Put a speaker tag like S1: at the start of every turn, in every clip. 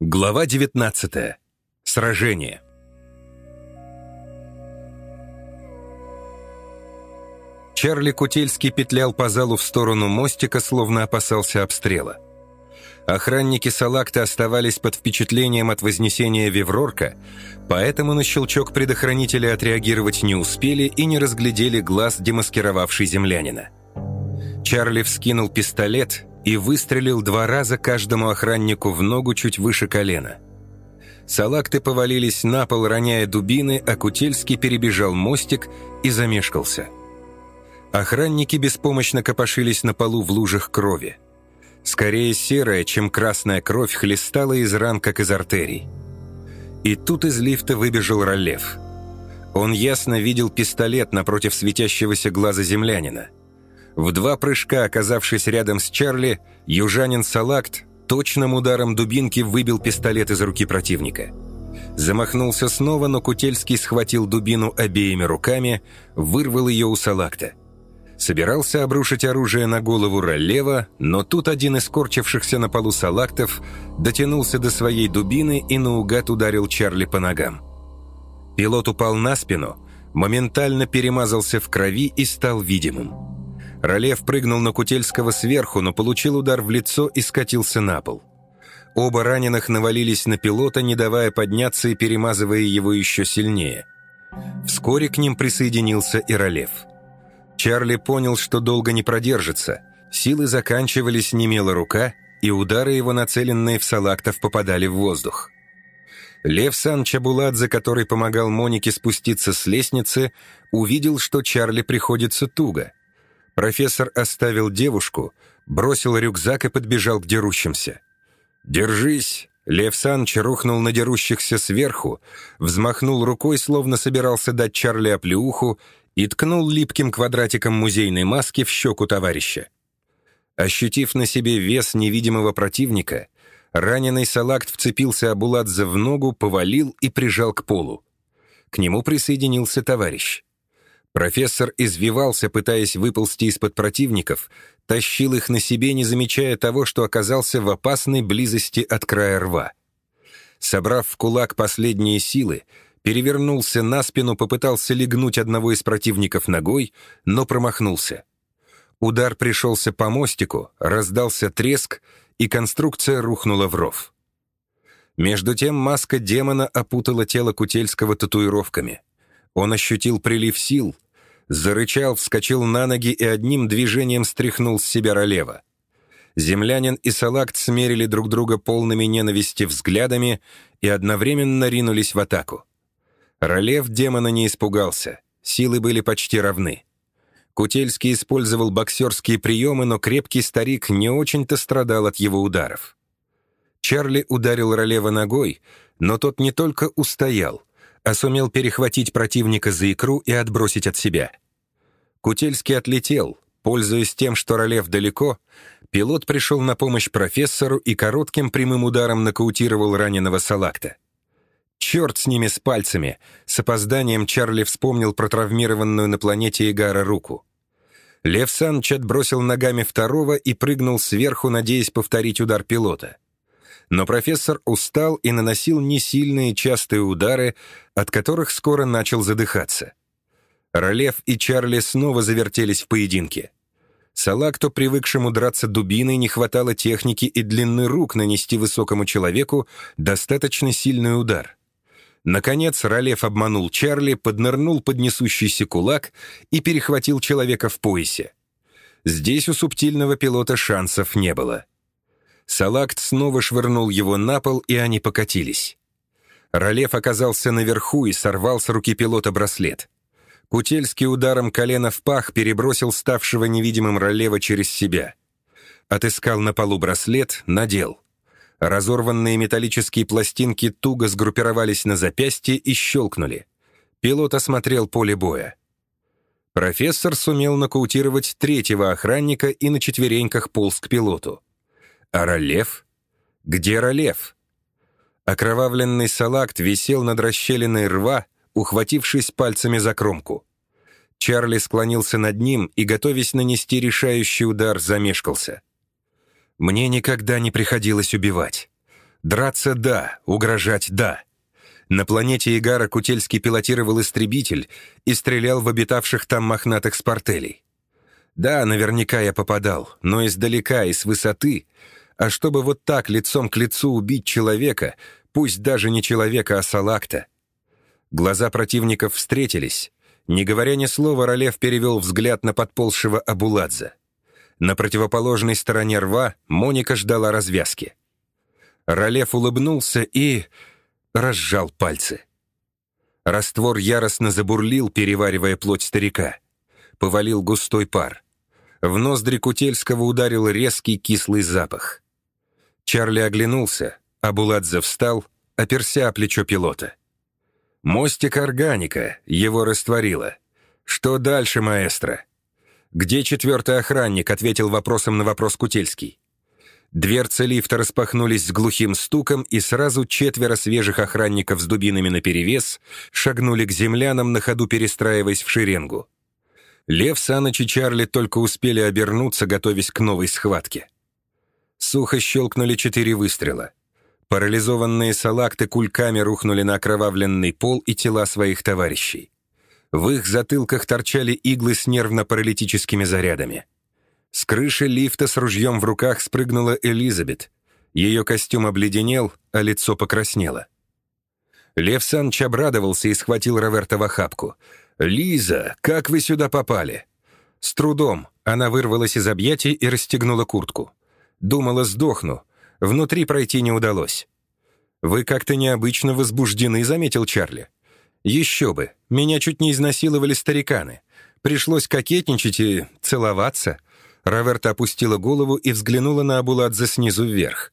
S1: Глава 19. Сражение. Чарли Кутельский петлял по залу в сторону мостика, словно опасался обстрела. Охранники Салакта оставались под впечатлением от вознесения Веврорка, поэтому на щелчок предохранителя отреагировать не успели и не разглядели глаз, демаскировавший землянина. Чарли вскинул пистолет и выстрелил два раза каждому охраннику в ногу чуть выше колена. Салакты повалились на пол, роняя дубины, а Кутельский перебежал мостик и замешкался. Охранники беспомощно копошились на полу в лужах крови. Скорее серая, чем красная кровь хлестала из ран, как из артерий. И тут из лифта выбежал Ролев. Он ясно видел пистолет напротив светящегося глаза землянина – в два прыжка, оказавшись рядом с Чарли, южанин Салакт точным ударом дубинки выбил пистолет из руки противника. Замахнулся снова, но Кутельский схватил дубину обеими руками, вырвал ее у Салакта. Собирался обрушить оружие на голову Ролева, но тут один из корчившихся на полу салактов дотянулся до своей дубины и наугад ударил Чарли по ногам. Пилот упал на спину, моментально перемазался в крови и стал видимым. Ролев прыгнул на Кутельского сверху, но получил удар в лицо и скатился на пол. Оба раненых навалились на пилота, не давая подняться и перемазывая его еще сильнее. Вскоре к ним присоединился и Ролев. Чарли понял, что долго не продержится. Силы заканчивались, немела рука, и удары его, нацеленные в салактов, попадали в воздух. Лев Сан Чабуладзе, который помогал Монике спуститься с лестницы, увидел, что Чарли приходится туго – Профессор оставил девушку, бросил рюкзак и подбежал к дерущимся. «Держись!» Лев Санч рухнул на дерущихся сверху, взмахнул рукой, словно собирался дать Чарли оплеуху, и ткнул липким квадратиком музейной маски в щеку товарища. Ощутив на себе вес невидимого противника, раненый Салакт вцепился Абуладзе в ногу, повалил и прижал к полу. К нему присоединился товарищ. Профессор извивался, пытаясь выползти из-под противников, тащил их на себе, не замечая того, что оказался в опасной близости от края рва. Собрав в кулак последние силы, перевернулся на спину, попытался легнуть одного из противников ногой, но промахнулся. Удар пришелся по мостику, раздался треск, и конструкция рухнула в ров. Между тем маска демона опутала тело Кутельского татуировками — он ощутил прилив сил, зарычал, вскочил на ноги и одним движением стряхнул с себя ролева. Землянин и Салакт смерили друг друга полными ненависти взглядами и одновременно ринулись в атаку. Ролев демона не испугался, силы были почти равны. Кутельский использовал боксерские приемы, но крепкий старик не очень-то страдал от его ударов. Чарли ударил Ролева ногой, но тот не только устоял, а сумел перехватить противника за икру и отбросить от себя. Кутельский отлетел. Пользуясь тем, что Ролев далеко, пилот пришел на помощь профессору и коротким прямым ударом нокаутировал раненого Салакта. Черт с ними с пальцами! С опозданием Чарли вспомнил про травмированную на планете Игара руку. Лев Санч отбросил ногами второго и прыгнул сверху, надеясь повторить удар пилота но профессор устал и наносил несильные частые удары, от которых скоро начал задыхаться. Ролев и Чарли снова завертелись в поединке. Салакту, привыкшему драться дубиной, не хватало техники и длины рук нанести высокому человеку достаточно сильный удар. Наконец Ролев обманул Чарли, поднырнул под несущийся кулак и перехватил человека в поясе. Здесь у субтильного пилота шансов не было. Салакт снова швырнул его на пол, и они покатились. Ролев оказался наверху и сорвал с руки пилота браслет. Кутельский ударом колена в пах перебросил ставшего невидимым Ролева через себя. Отыскал на полу браслет, надел. Разорванные металлические пластинки туго сгруппировались на запястье и щелкнули. Пилот осмотрел поле боя. Профессор сумел нокаутировать третьего охранника и на четвереньках полз к пилоту. А Ролев? Где Ролев? Окровавленный салакт висел над расщелиной рва, ухватившись пальцами за кромку. Чарли склонился над ним и, готовясь нанести решающий удар, замешкался. «Мне никогда не приходилось убивать. Драться — да, угрожать — да. На планете Игара Кутельский пилотировал истребитель и стрелял в обитавших там мохнатых спартелей. Да, наверняка я попадал, но издалека и с высоты. А чтобы вот так лицом к лицу убить человека, пусть даже не человека, а салакта. Глаза противников встретились. Не говоря ни слова, Ролев перевел взгляд на подползшего Абуладзе. На противоположной стороне рва Моника ждала развязки. Ролев улыбнулся и разжал пальцы. Раствор яростно забурлил, переваривая плоть старика. Повалил густой пар. В ноздри Кутельского ударил резкий кислый запах. Чарли оглянулся, а Буладзе встал, оперся о плечо пилота. «Мостик органика, его растворило. Что дальше, маэстро?» «Где четвертый охранник?» — ответил вопросом на вопрос Кутельский. Дверцы лифта распахнулись с глухим стуком, и сразу четверо свежих охранников с дубинами наперевес шагнули к землянам, на ходу перестраиваясь в шеренгу. Лев, Саныч и Чарли только успели обернуться, готовясь к новой схватке. Сухо щелкнули четыре выстрела. Парализованные салакты кульками рухнули на окровавленный пол и тела своих товарищей. В их затылках торчали иглы с нервно-паралитическими зарядами. С крыши лифта с ружьем в руках спрыгнула Элизабет. Ее костюм обледенел, а лицо покраснело. Лев Санч обрадовался и схватил Роверта в охапку. «Лиза, как вы сюда попали?» С трудом она вырвалась из объятий и расстегнула куртку. Думала, сдохну. Внутри пройти не удалось. «Вы как-то необычно возбуждены», — заметил Чарли. «Еще бы, меня чуть не изнасиловали стариканы. Пришлось кокетничать и целоваться. Раверта опустила голову и взглянула на Абуладзе снизу вверх.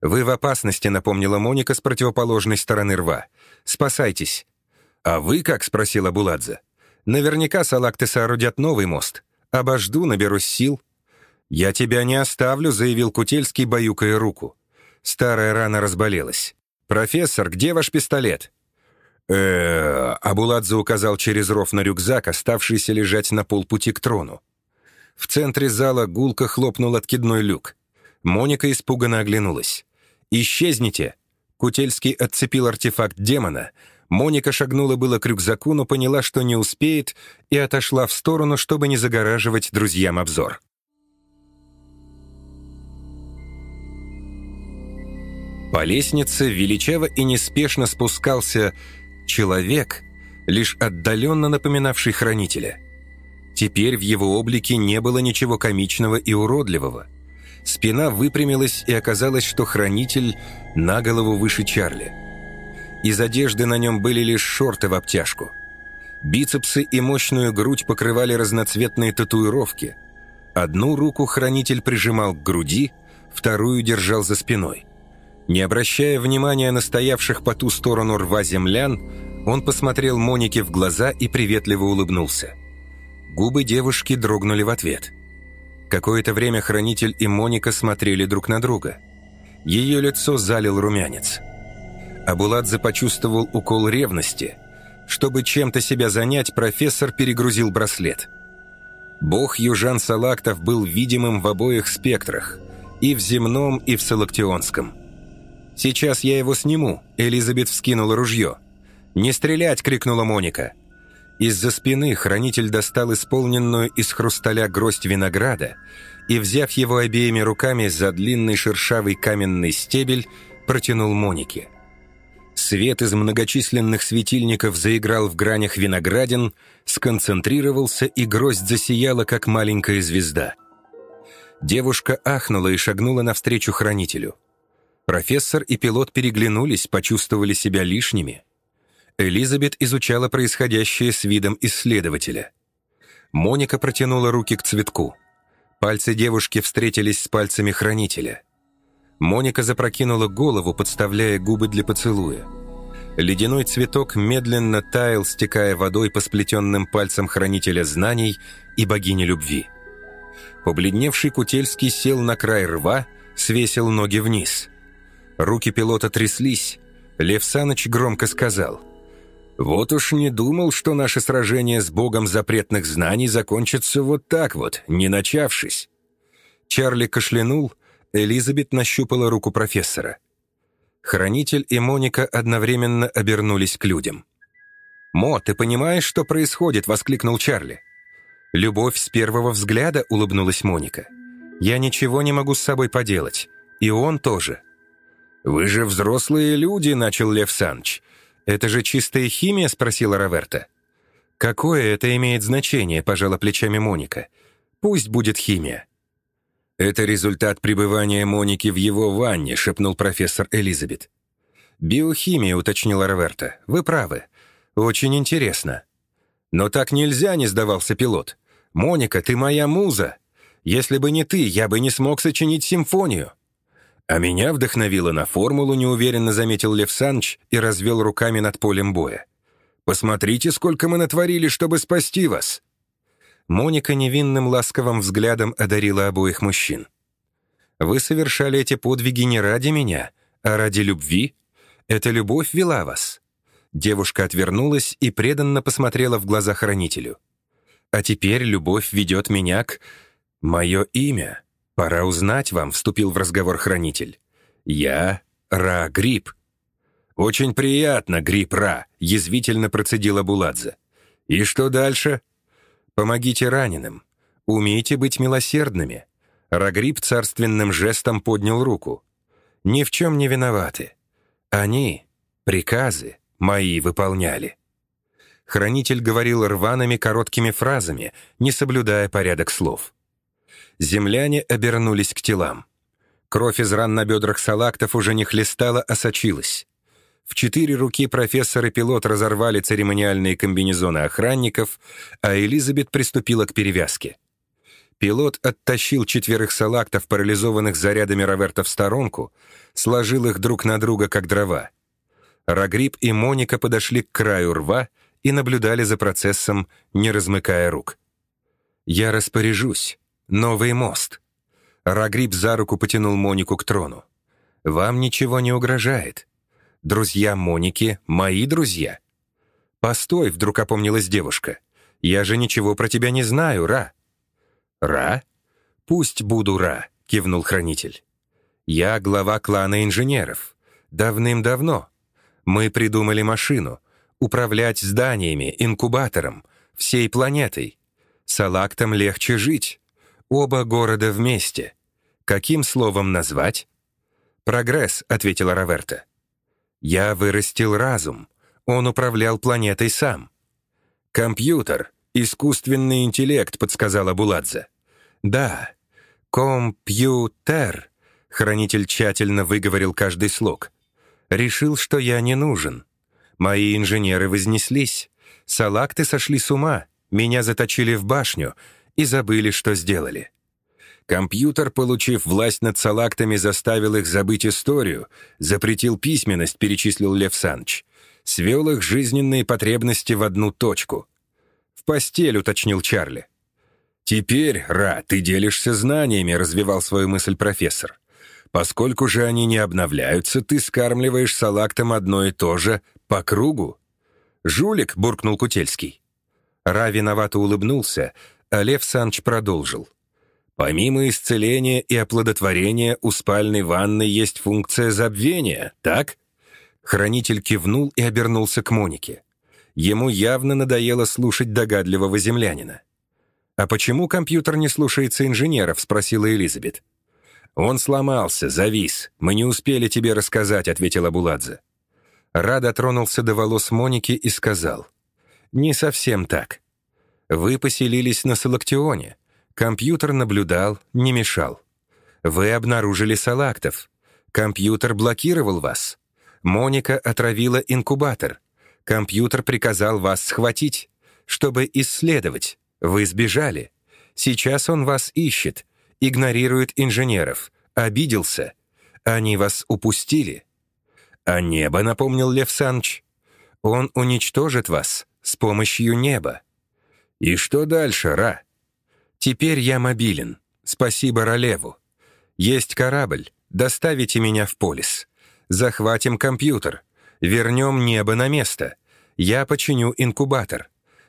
S1: «Вы в опасности», — напомнила Моника с противоположной стороны рва. «Спасайтесь». «А вы как?» — спросила Абуладзе. «Наверняка салакты соорудят новый мост. Обожду, наберусь сил». «Я тебя не оставлю», — заявил Кутельский, баюкая руку. Старая рана разболелась. «Профессор, где ваш пистолет?» э Абуладзе указал через ров на рюкзак, оставшийся лежать на полпути к трону. В центре зала гулко хлопнул откидной люк. Моника испуганно оглянулась. «Исчезните!» Кутельский отцепил артефакт демона. Моника шагнула было к рюкзаку, но поняла, что не успеет, и отошла в сторону, чтобы не загораживать друзьям обзор. По лестнице величаво и неспешно спускался человек, лишь отдаленно напоминавший хранителя. Теперь в его облике не было ничего комичного и уродливого. Спина выпрямилась, и оказалось, что хранитель на голову выше Чарли. Из одежды на нем были лишь шорты в обтяжку. Бицепсы и мощную грудь покрывали разноцветные татуировки. Одну руку хранитель прижимал к груди, вторую держал за спиной. Не обращая внимания на стоявших по ту сторону рва землян, он посмотрел Монике в глаза и приветливо улыбнулся. Губы девушки дрогнули в ответ. Какое-то время Хранитель и Моника смотрели друг на друга. Ее лицо залил румянец. Абуладзе почувствовал укол ревности. Чтобы чем-то себя занять, профессор перегрузил браслет. Бог Южан Салактов был видимым в обоих спектрах, и в земном, и в салактионском. «Сейчас я его сниму», — Элизабет вскинула ружье. «Не стрелять!» — крикнула Моника. Из-за спины хранитель достал исполненную из хрусталя гроздь винограда и, взяв его обеими руками за длинный шершавый каменный стебель, протянул Монике. Свет из многочисленных светильников заиграл в гранях виноградин, сконцентрировался, и гроздь засияла, как маленькая звезда. Девушка ахнула и шагнула навстречу хранителю. Профессор и пилот переглянулись, почувствовали себя лишними — Элизабет изучала происходящее с видом исследователя. Моника протянула руки к цветку. Пальцы девушки встретились с пальцами хранителя. Моника запрокинула голову, подставляя губы для поцелуя. Ледяной цветок медленно таял, стекая водой по сплетенным пальцам хранителя знаний и богини любви. Побледневший Кутельский сел на край рва, свесил ноги вниз. Руки пилота тряслись. Лев Саныч громко сказал — вот уж не думал, что наше сражение с богом запретных знаний закончится вот так вот, не начавшись. Чарли кашлянул, Элизабет нащупала руку профессора. Хранитель и Моника одновременно обернулись к людям. «Мо, ты понимаешь, что происходит?» — воскликнул Чарли. «Любовь с первого взгляда», — улыбнулась Моника. «Я ничего не могу с собой поделать. И он тоже». «Вы же взрослые люди», — начал Лев Санч. «Это же чистая химия?» — спросила Раверта. «Какое это имеет значение?» — пожала плечами Моника. «Пусть будет химия». «Это результат пребывания Моники в его ванне», — шепнул профессор Элизабет. «Биохимия», — уточнила Раверта. «Вы правы. Очень интересно». «Но так нельзя», — не сдавался пилот. «Моника, ты моя муза. Если бы не ты, я бы не смог сочинить симфонию». «А меня вдохновило на формулу», — неуверенно заметил Лев Санч и развел руками над полем боя. «Посмотрите, сколько мы натворили, чтобы спасти вас!» Моника невинным ласковым взглядом одарила обоих мужчин. «Вы совершали эти подвиги не ради меня, а ради любви. Эта любовь вела вас». Девушка отвернулась и преданно посмотрела в глаза хранителю. «А теперь любовь ведет меня к... Мое имя. Пора узнать вам», — вступил в разговор хранитель. «Я Ра Гриб». «Очень приятно, Гриб Ра», — язвительно процедила Буладзе. «И что дальше?» «Помогите раненым. Умейте быть милосердными». Рагриб царственным жестом поднял руку. «Ни в чем не виноваты. Они приказы мои выполняли». Хранитель говорил рваными короткими фразами, не соблюдая порядок слов. Земляне обернулись к телам. Кровь из ран на бедрах салактов уже не хлестала, а сочилась. В четыре руки профессор и пилот разорвали церемониальные комбинезоны охранников, а Элизабет приступила к перевязке. Пилот оттащил четверых салактов, парализованных зарядами Роверта в сторонку, сложил их друг на друга, как дрова. Рагриб и Моника подошли к краю рва и наблюдали за процессом, не размыкая рук. «Я распоряжусь. Новый мост». Рагриб за руку потянул Монику к трону. «Вам ничего не угрожает. Друзья Моники — мои друзья». «Постой», — вдруг опомнилась девушка. «Я же ничего про тебя не знаю, Ра». «Ра? Пусть буду Ра», — кивнул хранитель. «Я глава клана инженеров. Давным-давно. Мы придумали машину. Управлять зданиями, инкубатором, всей планетой. Салактам легче жить. Оба города вместе. Каким словом назвать?» «Прогресс», — ответила Раверта. Я вырастил разум. Он управлял планетой сам. «Компьютер, искусственный интеллект», — подсказала Буладзе. «Да, компьютер», — хранитель тщательно выговорил каждый слог. «Решил, что я не нужен. Мои инженеры вознеслись. Салакты сошли с ума, меня заточили в башню и забыли, что сделали. Компьютер, получив власть над салактами, заставил их забыть историю, запретил письменность, перечислил Лев Санч, свел их жизненные потребности в одну точку. «В постель», — уточнил Чарли. «Теперь, Ра, ты делишься знаниями», — развивал свою мысль профессор. «Поскольку же они не обновляются, ты скармливаешь салактам одно и то же по кругу». «Жулик», — буркнул Кутельский. Ра виновато улыбнулся, а Лев Санч продолжил. Помимо исцеления и оплодотворения у спальной ванны есть функция забвения, так? Хранитель кивнул и обернулся к Монике. Ему явно надоело слушать догадливого землянина. «А почему компьютер не слушается инженеров?» — спросила Элизабет. «Он сломался, завис. Мы не успели тебе рассказать», — ответила Буладзе. Рада тронулся до волос Моники и сказал. «Не совсем так. Вы поселились на Салактионе. Компьютер наблюдал, не мешал. Вы обнаружили салактов. Компьютер блокировал вас. Моника отравила инкубатор. Компьютер приказал вас схватить, чтобы исследовать. Вы сбежали. Сейчас он вас ищет, игнорирует инженеров, обиделся. Они вас упустили. А небо, напомнил Лев Санч, он уничтожит вас с помощью неба. И что дальше, Ра? Теперь я мобилен. Спасибо Ролеву. Есть корабль. Доставите меня в полис. Захватим компьютер. Вернем небо на место. Я починю инкубатор.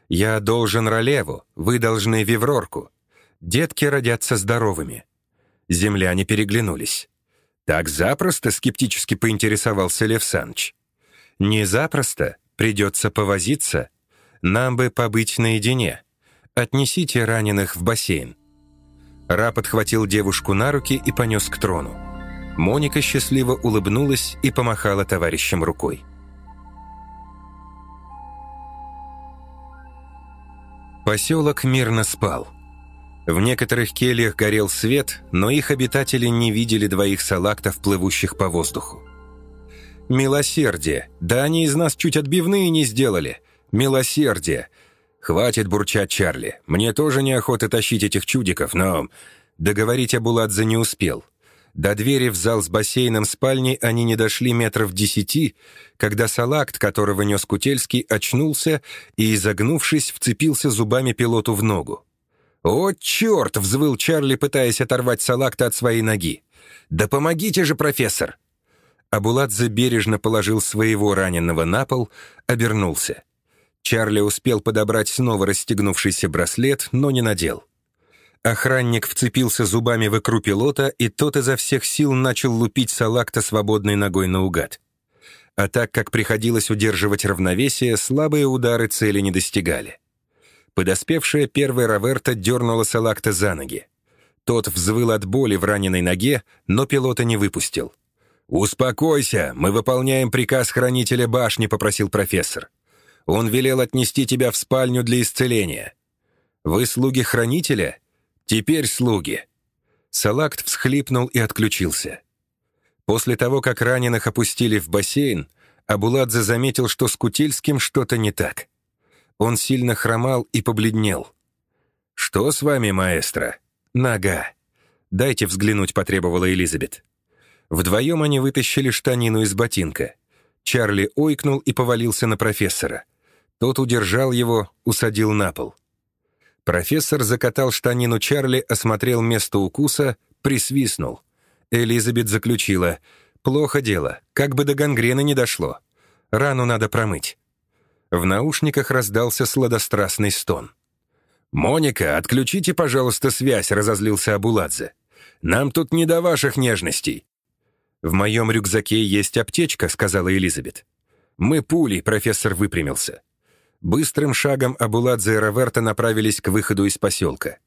S1: Я должен Ролеву, вы должны Виврорку. Детки родятся здоровыми». Земляне переглянулись. «Так запросто?» — скептически поинтересовался Лев Саныч. «Не запросто. Придется повозиться. Нам бы побыть наедине. Отнесите раненых в бассейн». Ра подхватил девушку на руки и понес к трону. Моника счастливо улыбнулась и помахала товарищам рукой. Поселок мирно спал. В некоторых кельях горел свет, но их обитатели не видели двоих салактов, плывущих по воздуху. «Милосердие! Да они из нас чуть отбивные не сделали! Милосердие!» «Хватит бурчать, Чарли. Мне тоже неохота тащить этих чудиков, но...» Договорить Абуладзе не успел. До двери в зал с бассейном спальни они не дошли метров десяти, когда салакт, которого нес Кутельский, очнулся и, изогнувшись, вцепился зубами пилоту в ногу. «О, черт!» — взвыл Чарли, пытаясь оторвать салакта от своей ноги. «Да помогите же, профессор!» Абуладзе бережно положил своего раненого на пол, обернулся. Чарли успел подобрать снова расстегнувшийся браслет, но не надел. Охранник вцепился зубами в икру пилота, и тот изо всех сил начал лупить салакта свободной ногой наугад. А так как приходилось удерживать равновесие, слабые удары цели не достигали. Подоспевшая первая Роверта дернула салакта за ноги. Тот взвыл от боли в раненой ноге, но пилота не выпустил. «Успокойся, мы выполняем приказ хранителя башни», — попросил профессор. Он велел отнести тебя в спальню для исцеления. Вы слуги хранителя? Теперь слуги». Салакт всхлипнул и отключился. После того, как раненых опустили в бассейн, Абуладзе заметил, что с Кутильским что-то не так. Он сильно хромал и побледнел. «Что с вами, маэстро?» «Нога». «Дайте взглянуть», — потребовала Элизабет. Вдвоем они вытащили штанину из ботинка. Чарли ойкнул и повалился на профессора. Тот удержал его, усадил на пол. Профессор закатал штанину Чарли, осмотрел место укуса, присвистнул. Элизабет заключила. «Плохо дело, как бы до гангрены не дошло. Рану надо промыть». В наушниках раздался сладострастный стон. «Моника, отключите, пожалуйста, связь», — разозлился Абуладзе. «Нам тут не до ваших нежностей». «В моем рюкзаке есть аптечка», — сказала Элизабет. «Мы пулей», — профессор выпрямился. Быстрым шагом Абуладзе и Роверта направились к выходу из поселка.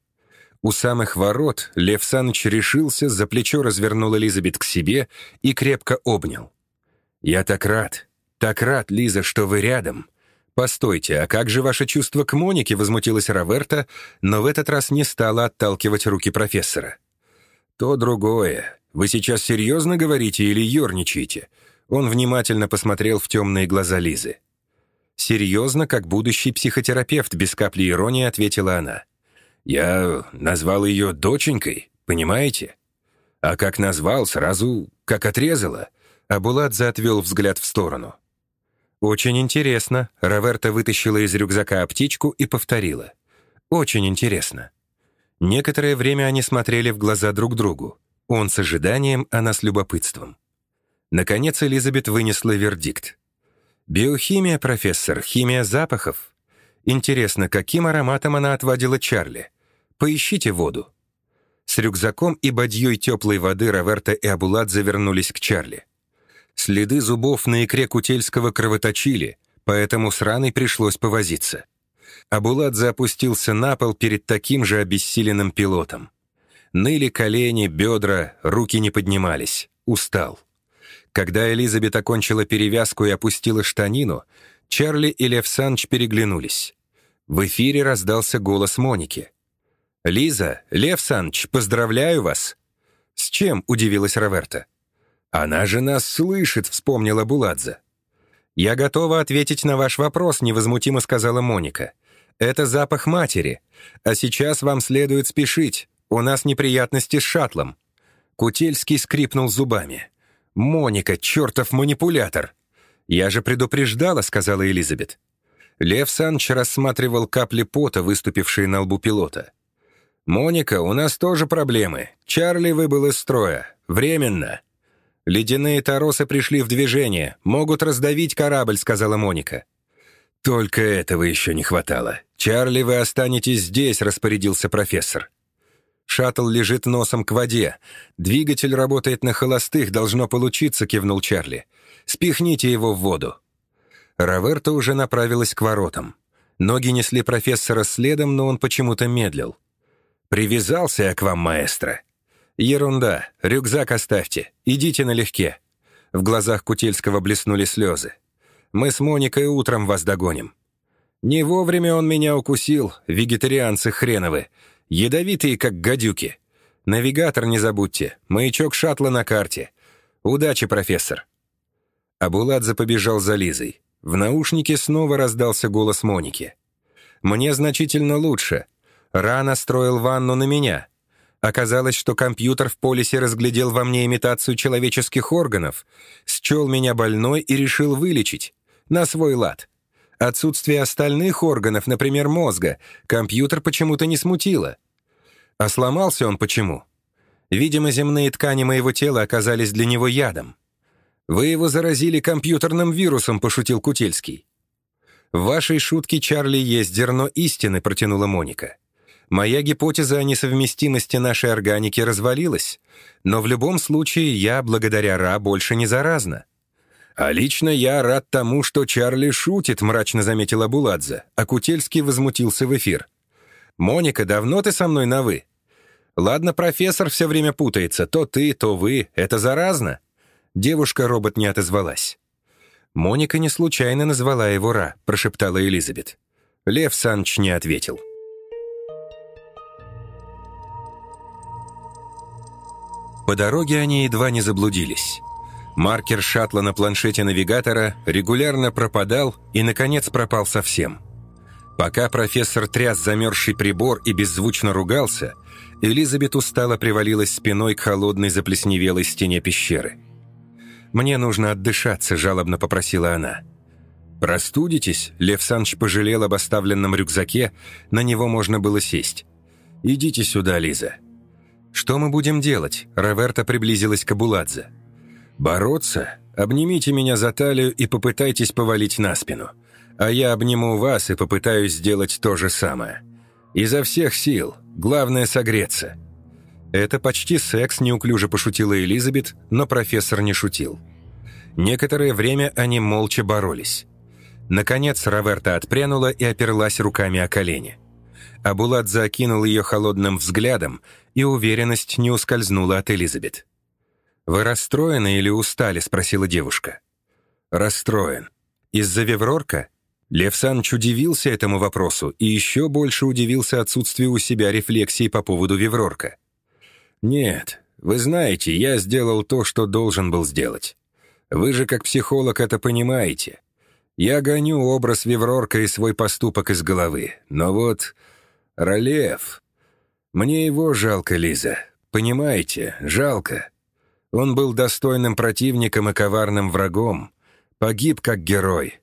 S1: У самых ворот Лев Саныч решился, за плечо развернул Элизабет к себе и крепко обнял. «Я так рад, так рад, Лиза, что вы рядом. Постойте, а как же ваше чувство к Монике?» — возмутилась Роверта, но в этот раз не стала отталкивать руки профессора. «То другое. Вы сейчас серьезно говорите или ерничаете?» Он внимательно посмотрел в темные глаза Лизы. Серьезно, как будущий психотерапевт, без капли иронии ответила она. «Я назвал ее доченькой, понимаете? А как назвал, сразу как отрезала». А Буладзе отвел взгляд в сторону. «Очень интересно». Роверта вытащила из рюкзака аптечку и повторила. «Очень интересно». Некоторое время они смотрели в глаза друг другу. Он с ожиданием, она с любопытством. Наконец Элизабет вынесла вердикт. «Биохимия, профессор, химия запахов. Интересно, каким ароматом она отводила Чарли? Поищите воду». С рюкзаком и бадьей теплой воды Роверта и Абуладзе вернулись к Чарли. Следы зубов на икре Кутельского кровоточили, поэтому с раной пришлось повозиться. Абуладзе опустился на пол перед таким же обессиленным пилотом. Ныли колени, бедра, руки не поднимались. Устал. Когда Элизабет окончила перевязку и опустила штанину, Чарли и Лев Санч переглянулись. В эфире раздался голос Моники. «Лиза, Лев Санч, поздравляю вас!» «С чем?» — удивилась Роверта. «Она же нас слышит», — вспомнила Буладзе. «Я готова ответить на ваш вопрос», — невозмутимо сказала Моника. «Это запах матери. А сейчас вам следует спешить. У нас неприятности с шаттлом». Кутельский скрипнул зубами. «Моника, чертов манипулятор!» «Я же предупреждала», — сказала Элизабет. Лев Санч рассматривал капли пота, выступившие на лбу пилота. «Моника, у нас тоже проблемы. Чарли выбыл из строя. Временно». «Ледяные торосы пришли в движение. Могут раздавить корабль», — сказала Моника. «Только этого еще не хватало. Чарли, вы останетесь здесь», — распорядился профессор. Шаттл лежит носом к воде. Двигатель работает на холостых, должно получиться», — кивнул Чарли. «Спихните его в воду». Раверта уже направилась к воротам. Ноги несли профессора следом, но он почему-то медлил. «Привязался я к вам, маэстро». «Ерунда. Рюкзак оставьте. Идите налегке». В глазах Кутельского блеснули слезы. «Мы с Моникой утром вас догоним». «Не вовремя он меня укусил, вегетарианцы хреновы. Ядовитые, как гадюки. Навигатор не забудьте, маячок шаттла на карте. Удачи, профессор». Абуладзе побежал за Лизой. В наушнике снова раздался голос Моники. «Мне значительно лучше. Рано строил ванну на меня. Оказалось, что компьютер в полисе разглядел во мне имитацию человеческих органов, счел меня больной и решил вылечить. На свой лад. Отсутствие остальных органов, например, мозга, компьютер почему-то не смутило. А сломался он почему? Видимо, земные ткани моего тела оказались для него ядом. «Вы его заразили компьютерным вирусом», — пошутил Кутельский. «В вашей шутке, Чарли, есть зерно истины», — протянула Моника. Моя гипотеза о несовместимости нашей органики развалилась, но в любом случае я, благодаря Ра, больше не заразна. «А лично я рад тому, что Чарли шутит», — мрачно заметила Буладзе, а Кутельский возмутился в эфир. «Моника, давно ты со мной на «вы»?» «Ладно, профессор все время путается. То ты, то вы. Это заразно». Девушка-робот не отозвалась. «Моника не случайно назвала его Ра», — прошептала Элизабет. Лев Санч не ответил. По дороге они едва не заблудились. Маркер шаттла на планшете навигатора регулярно пропадал и, наконец, пропал совсем. Пока профессор тряс замерзший прибор и беззвучно ругался, Элизабет устало привалилась спиной к холодной заплесневелой стене пещеры. «Мне нужно отдышаться», — жалобно попросила она. «Простудитесь?» — Лев Санч пожалел об оставленном рюкзаке, на него можно было сесть. «Идите сюда, Лиза». «Что мы будем делать?» Роверта приблизилась к Абуладзе. «Бороться? Обнимите меня за талию и попытайтесь повалить на спину. А я обниму вас и попытаюсь сделать то же самое. Изо всех сил. Главное — согреться». «Это почти секс», — неуклюже пошутила Элизабет, но профессор не шутил. Некоторое время они молча боролись. Наконец Роверта отпрянула и оперлась руками о колени. Абулат закинул ее холодным взглядом, и уверенность не ускользнула от Элизабет. «Вы расстроены или устали?» — спросила девушка. «Расстроен. Из-за Веврорка?» Лев Санч удивился этому вопросу и еще больше удивился отсутствию у себя рефлексии по поводу Веврорка. «Нет, вы знаете, я сделал то, что должен был сделать. Вы же как психолог это понимаете. Я гоню образ Веврорка и свой поступок из головы. Но вот Ролев... Мне его жалко, Лиза. Понимаете, жалко. Он был достойным противником и коварным врагом. Погиб как герой.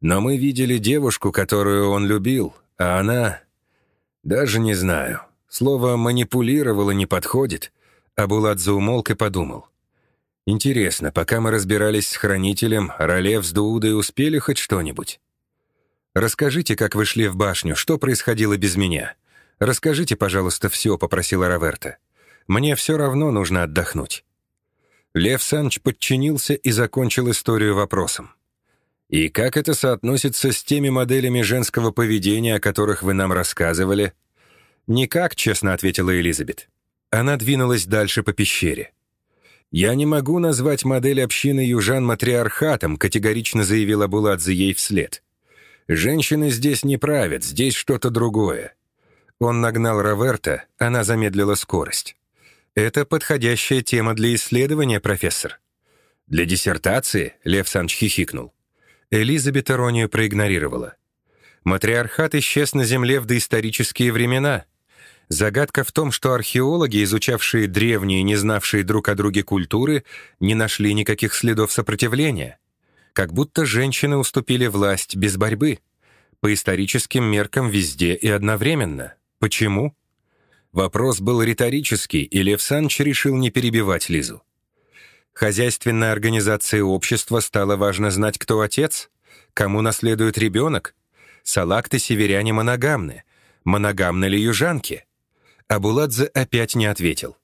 S1: Но мы видели девушку, которую он любил, а она... Даже не знаю. Слово «манипулировала» не подходит. Абуладзе умолк и подумал. Интересно, пока мы разбирались с хранителем, Ролев с Дуудой успели хоть что-нибудь? «Расскажите, как вы шли в башню, что происходило без меня. Расскажите, пожалуйста, все», — попросила Роверта. «Мне все равно нужно отдохнуть». Лев Санч подчинился и закончил историю вопросом. «И как это соотносится с теми моделями женского поведения, о которых вы нам рассказывали?» «Никак», — честно ответила Элизабет. Она двинулась дальше по пещере. «Я не могу назвать модель общины южан матриархатом», — категорично заявила Буладзе ей вслед. «Женщины здесь не правят, здесь что-то другое». Он нагнал Роверта, она замедлила скорость. «Это подходящая тема для исследования, профессор». «Для диссертации?» — Лев Санч хихикнул. Элизабет иронию проигнорировала. «Матриархат исчез на Земле в доисторические времена. Загадка в том, что археологи, изучавшие древние, не знавшие друг о друге культуры, не нашли никаких следов сопротивления как будто женщины уступили власть без борьбы. По историческим меркам везде и одновременно. Почему? Вопрос был риторический, и Лев Санч решил не перебивать Лизу. Хозяйственная организация общества стало важно знать, кто отец, кому наследует ребенок. Салакты северяне моногамны. Моногамны ли южанки? Абуладзе опять не ответил.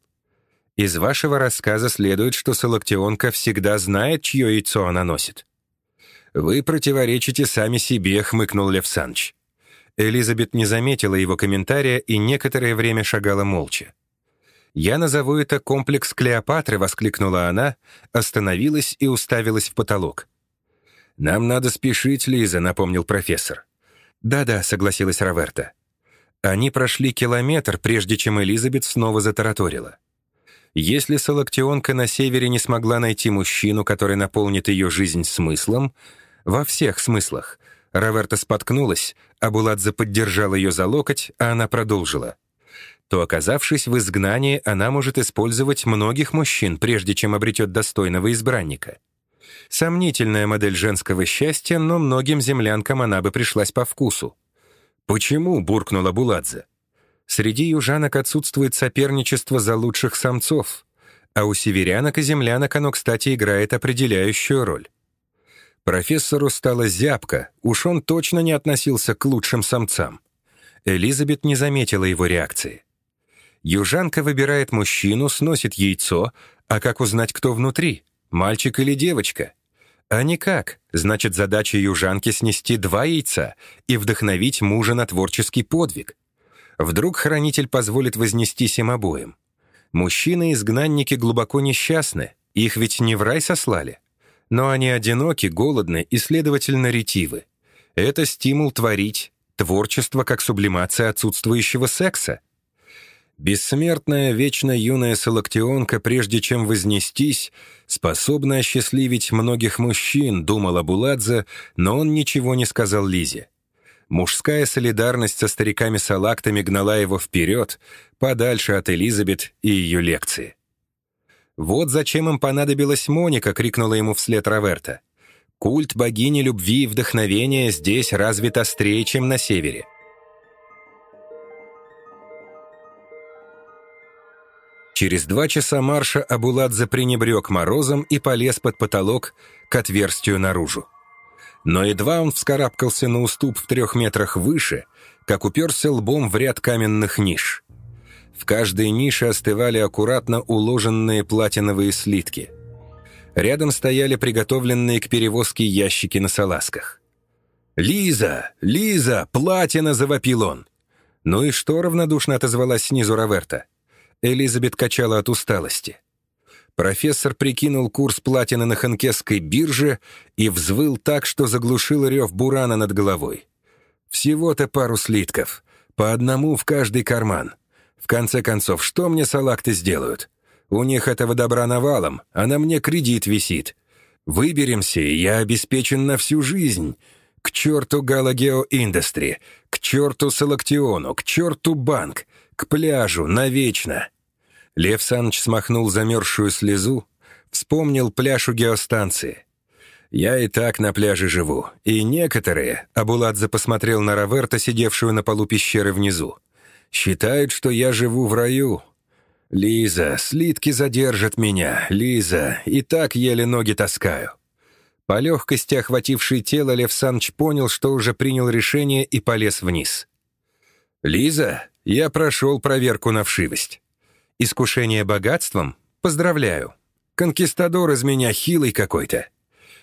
S1: «Из вашего рассказа следует, что Салактионка всегда знает, чье яйцо она носит». «Вы противоречите сами себе», — хмыкнул Лев Санч. Элизабет не заметила его комментария и некоторое время шагала молча. «Я назову это комплекс Клеопатры», — воскликнула она, остановилась и уставилась в потолок. «Нам надо спешить, Лиза», — напомнил профессор. «Да-да», — согласилась Роверта. Они прошли километр, прежде чем Элизабет снова затараторила. Если Салактионка на севере не смогла найти мужчину, который наполнит ее жизнь смыслом, во всех смыслах, Роверта споткнулась, а Буладзе поддержал ее за локоть, а она продолжила. То, оказавшись в изгнании, она может использовать многих мужчин, прежде чем обретет достойного избранника. Сомнительная модель женского счастья, но многим землянкам она бы пришлась по вкусу. «Почему?» — буркнула Буладзе. «Среди южанок отсутствует соперничество за лучших самцов, а у северянок и землянок оно, кстати, играет определяющую роль. Профессору стало зябко, уж он точно не относился к лучшим самцам. Элизабет не заметила его реакции. Южанка выбирает мужчину, сносит яйцо, а как узнать, кто внутри, мальчик или девочка? А никак, значит, задача южанки снести два яйца и вдохновить мужа на творческий подвиг. Вдруг хранитель позволит вознестись им обоим. Мужчины-изгнанники глубоко несчастны, их ведь не в рай сослали. Но они одиноки, голодны и, следовательно, ретивы. Это стимул творить, творчество как сублимация отсутствующего секса. Бессмертная, вечно юная салактионка, прежде чем вознестись, способна осчастливить многих мужчин, думала Буладзе, но он ничего не сказал Лизе. Мужская солидарность со стариками-салактами гнала его вперед, подальше от Элизабет и ее лекции. «Вот зачем им понадобилась Моника!» — крикнула ему вслед Роверта. «Культ богини любви и вдохновения здесь развит острее, чем на севере». Через два часа марша Абуладзе пренебрег морозом и полез под потолок к отверстию наружу. Но едва он вскарабкался на уступ в трех метрах выше, как уперся лбом в ряд каменных ниш. В каждой нише остывали аккуратно уложенные платиновые слитки. Рядом стояли приготовленные к перевозке ящики на салазках. «Лиза! Лиза! Платина!» — завопил он. «Ну и что?» — равнодушно отозвалась снизу Роверта. Элизабет качала от усталости. Профессор прикинул курс платины на ханкесской бирже и взвыл так, что заглушил рев бурана над головой. Всего-то пару слитков, по одному в каждый карман. В конце концов, что мне салакты сделают? У них этого добра навалом, а на мне кредит висит. Выберемся, и я обеспечен на всю жизнь. К черту Галагео Индустри, к черту Салактиону, к черту банк, к пляжу, навечно. Лев Саныч смахнул замерзшую слезу, вспомнил пляж у геостанции. «Я и так на пляже живу, и некоторые...» Абуладзе посмотрел на Раверта, сидевшую на полу пещеры внизу. Считают, что я живу в раю. Лиза, слитки задержат меня. Лиза, и так еле ноги таскаю». По легкости, охватившей тело, Лев Саныч понял, что уже принял решение и полез вниз. «Лиза, я прошел проверку на вшивость. Искушение богатством? Поздравляю. Конкистадор из меня хилый какой-то.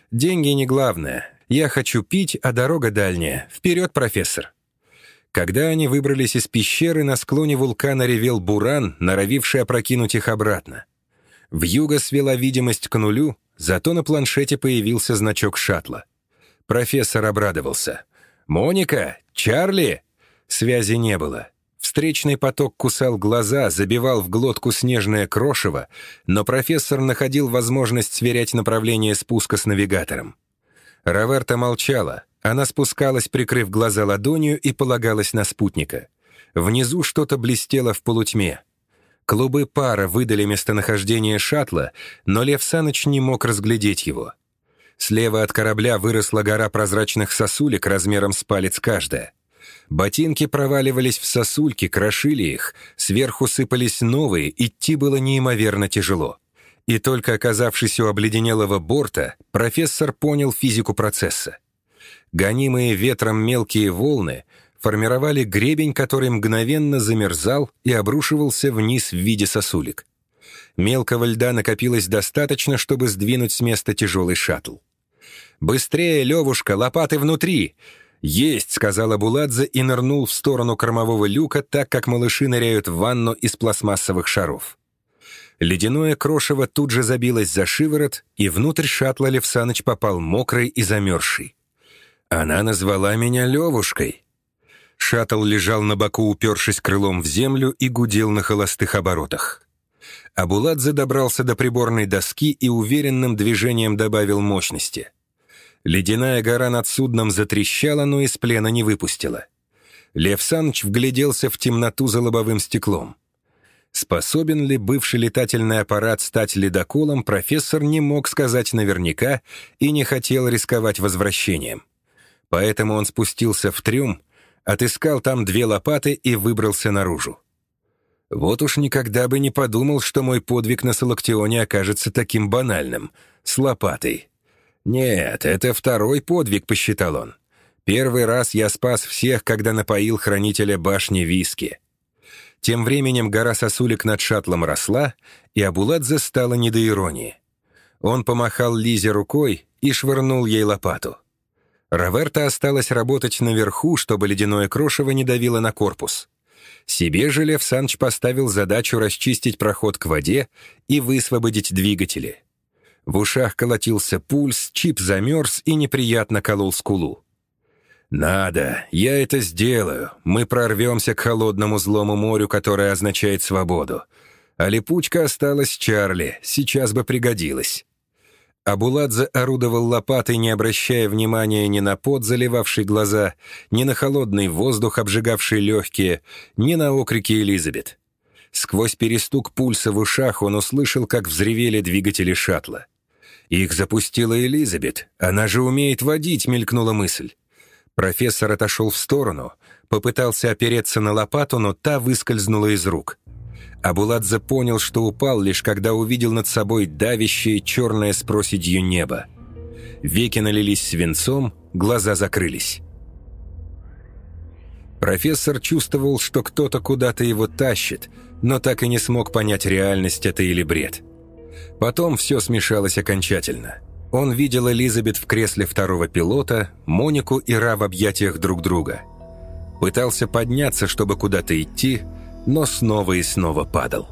S1: Деньги не главное. Я хочу пить, а дорога дальняя. Вперед, профессор!» Когда они выбрались из пещеры, на склоне вулкана ревел буран, норовивший опрокинуть их обратно. Вьюга свела видимость к нулю, зато на планшете появился значок шаттла. Профессор обрадовался. «Моника? Чарли?» Связи не было. Встречный поток кусал глаза, забивал в глотку снежное крошево, но профессор находил возможность сверять направление спуска с навигатором. Раверта молчала, она спускалась, прикрыв глаза ладонью, и полагалась на спутника. Внизу что-то блестело в полутьме. Клубы пара выдали местонахождение шаттла, но Лев Саныч не мог разглядеть его. Слева от корабля выросла гора прозрачных сосулек размером с палец каждая. Ботинки проваливались в сосульки, крошили их, сверху сыпались новые, идти было неимоверно тяжело. И только оказавшись у обледенелого борта, профессор понял физику процесса. Гонимые ветром мелкие волны формировали гребень, который мгновенно замерзал и обрушивался вниз в виде сосулек. Мелкого льда накопилось достаточно, чтобы сдвинуть с места тяжелый шаттл. «Быстрее, Левушка, лопаты внутри!» «Есть!» — сказала Буладзе и нырнул в сторону кормового люка, так как малыши ныряют в ванну из пластмассовых шаров. Ледяное крошево тут же забилось за шиворот, и внутрь шаттла Левсаныч попал мокрый и замерзший. Она назвала меня Левушкой. Шаттл лежал на боку, упершись крылом в землю, и гудел на холостых оборотах. Абуладзе добрался до приборной доски и уверенным движением добавил мощности. Ледяная гора над судном затрещала, но из плена не выпустила. Лев Саныч вгляделся в темноту за лобовым стеклом. Способен ли бывший летательный аппарат стать ледоколом, профессор не мог сказать наверняка и не хотел рисковать возвращением. Поэтому он спустился в трюм, отыскал там две лопаты и выбрался наружу. Вот уж никогда бы не подумал, что мой подвиг на Салактионе окажется таким банальным, с лопатой. Нет, это второй подвиг, посчитал он. Первый раз я спас всех, когда напоил хранителя башни виски. Тем временем гора сосулек над шаттлом росла, и Абуладзе стало не до иронии. Он помахал Лизе рукой и швырнул ей лопату. Раверта осталась работать наверху, чтобы ледяное крошево не давило на корпус. Себе же Лев Санч поставил задачу расчистить проход к воде и высвободить двигатели. В ушах колотился пульс, чип замерз и неприятно колол скулу. «Надо, я это сделаю. Мы прорвемся к холодному злому морю, которое означает свободу. А липучка осталась Чарли, сейчас бы пригодилась». Абуладзе орудовал лопатой, не обращая внимания ни на пот, заливавший глаза, ни на холодный воздух, обжигавший легкие, ни на окрики Элизабет. Сквозь перестук пульса в ушах он услышал, как взревели двигатели шаттла. «Их запустила Элизабет. Она же умеет водить», — мелькнула мысль. Профессор отошел в сторону, попытался опереться на лопату, но та выскользнула из рук. Абуладзе понял, что упал, лишь когда увидел над собой давящее черное с проседью небо. Веки налились свинцом, глаза закрылись. Профессор чувствовал, что кто-то куда-то его тащит, но так и не смог понять, реальность это или бред. Потом все смешалось окончательно – он видел Элизабет в кресле второго пилота, Монику и Ра в объятиях друг друга. Пытался подняться, чтобы куда-то идти, но снова и снова падал.